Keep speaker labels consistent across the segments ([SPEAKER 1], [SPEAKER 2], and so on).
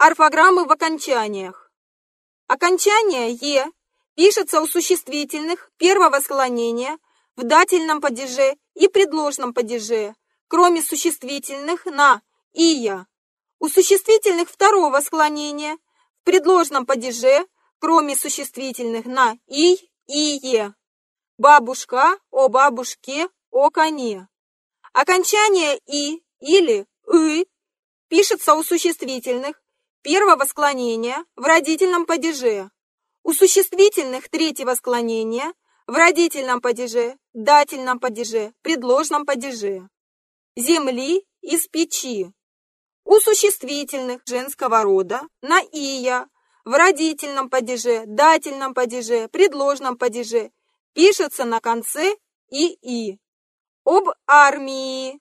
[SPEAKER 1] Орфограммы в окончаниях. Окончание «е» пишется у существительных первого склонения в дательном падеже и предложном падеже, кроме существительных на «ия». У существительных второго склонения в предложном падеже, кроме существительных на «ий», «ие». Бабушка, о бабушке, о коне. Окончание «и» или «ы» пишется у существительных первого склонения в родительном падеже, у существительных третьего склонения в родительном падеже, дательном падеже, предложном падеже. Земли из печи. У существительных женского рода на «ия» в родительном падеже, дательном падеже, предложном падеже пишется на конце «ии». Об армии.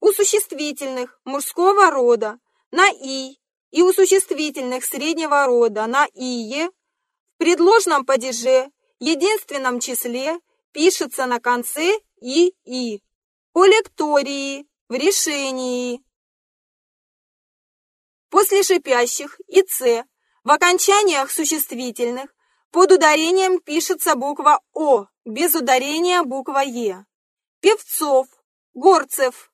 [SPEAKER 1] У существительных мужского рода на «и» и у существительных среднего рода на «ие» в предложном падеже, единственном числе, пишется на конце «ии». Лектории, в решении. После шипящих и «ц» в окончаниях существительных под ударением пишется буква «о», без ударения буква «е». Певцов, горцев.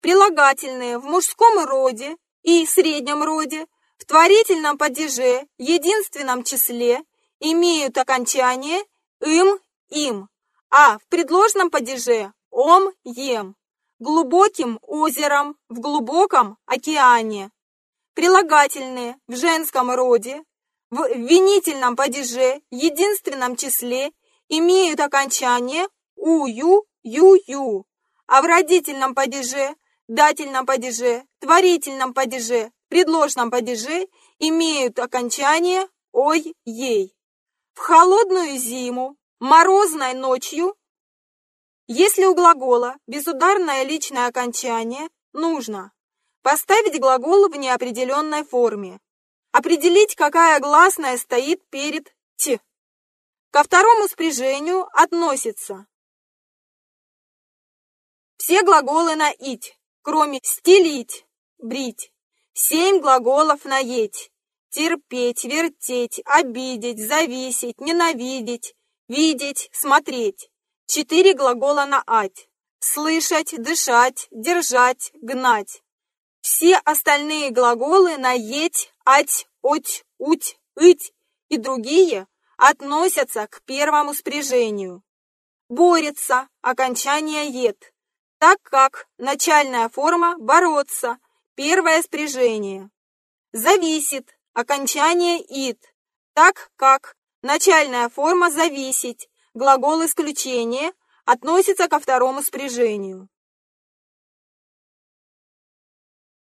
[SPEAKER 1] Прилагательные в мужском роде и среднем роде в творительном падеже, единственном числе, имеют окончание «им», «им», а в предложном падеже «ом», «ем», глубоким озером, в глубоком океане. Прилагательные в женском роде, в винительном падеже, единственном числе, имеют окончание «ую», «ю-ю», а в родительном падеже дательном падеже, творительном падеже, предложном падеже имеют окончание «ой-ей». В холодную зиму, морозной ночью, если у глагола безударное личное окончание, нужно поставить глагол в неопределенной форме, определить, какая гласная стоит перед «т». Ко второму спряжению относится все глаголы на «ить», кроме «стелить», «брить». Семь глаголов на «еть». Терпеть, вертеть, обидеть, зависеть, ненавидеть, видеть, смотреть. Четыре глагола на «ать». Слышать, дышать, держать, гнать. Все остальные глаголы на «еть», «ать», «оть», «уть», «ыть» и другие относятся к первому спряжению. Борется, окончание «ет» так как начальная форма «бороться» – первое спряжение. Зависит – окончание «ит», так как начальная форма «зависеть» – глагол исключения относится ко второму спряжению.